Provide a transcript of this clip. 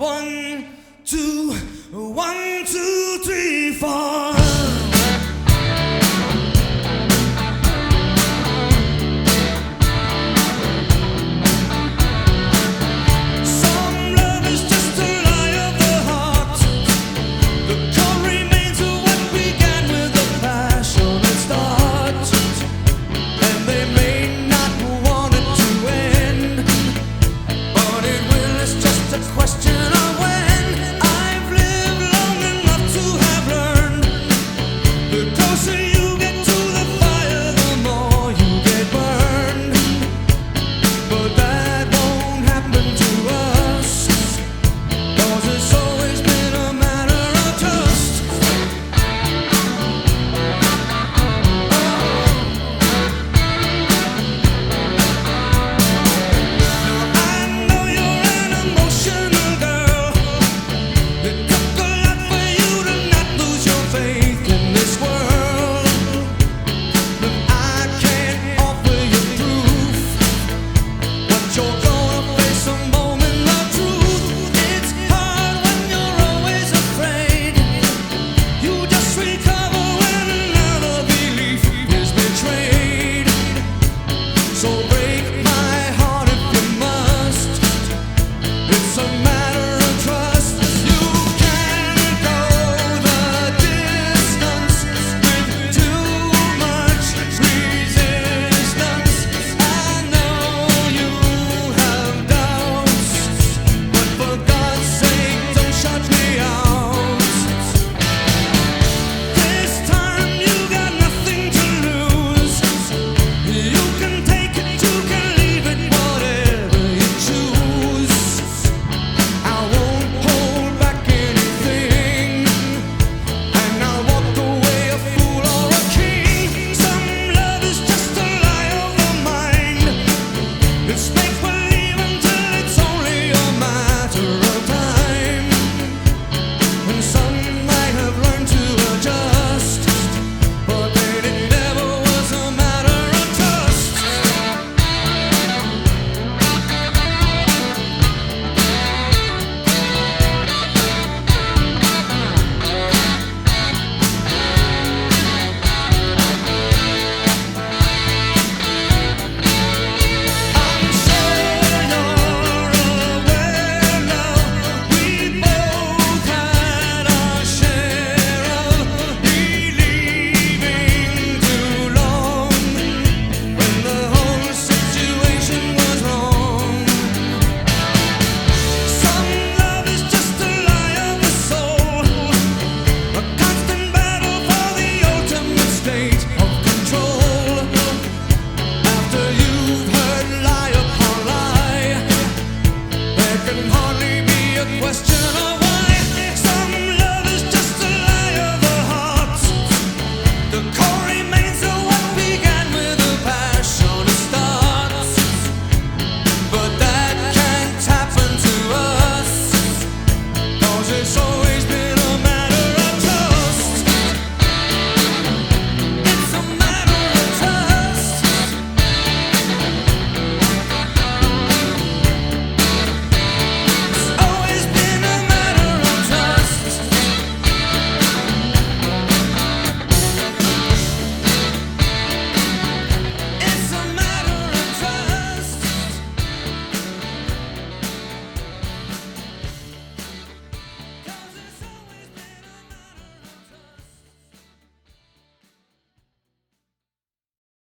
One, two, one, question So break can hardly